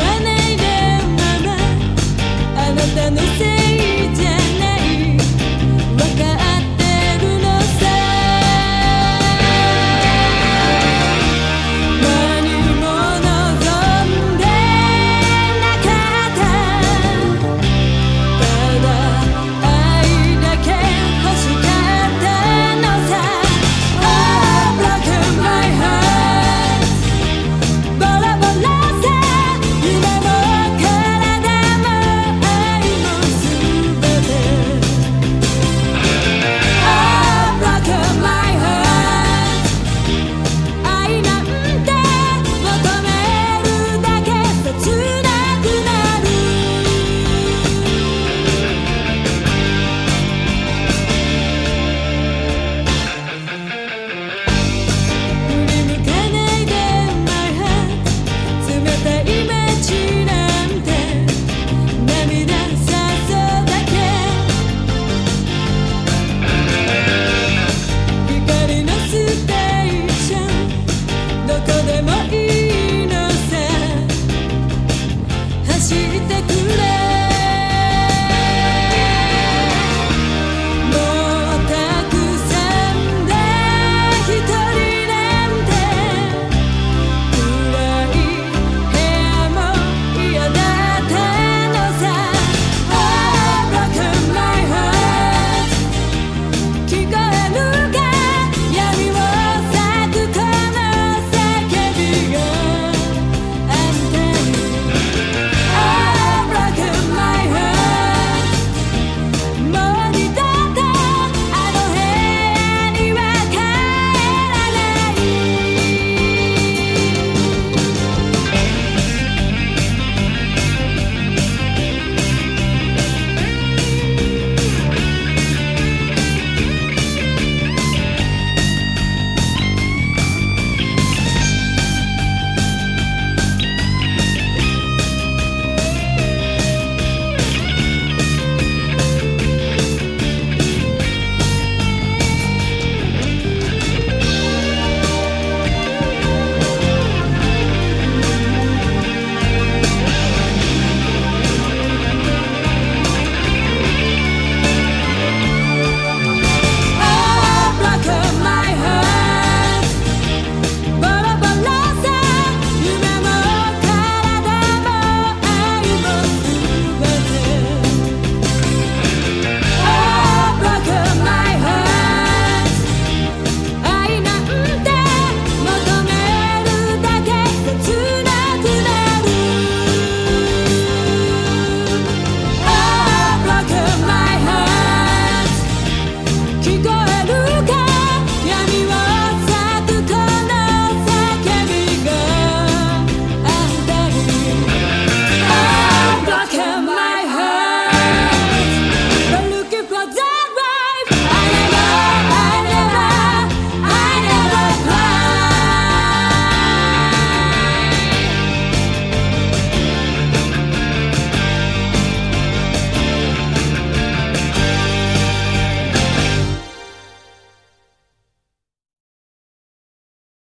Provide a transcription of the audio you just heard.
まないでママあなたのせいじゃない。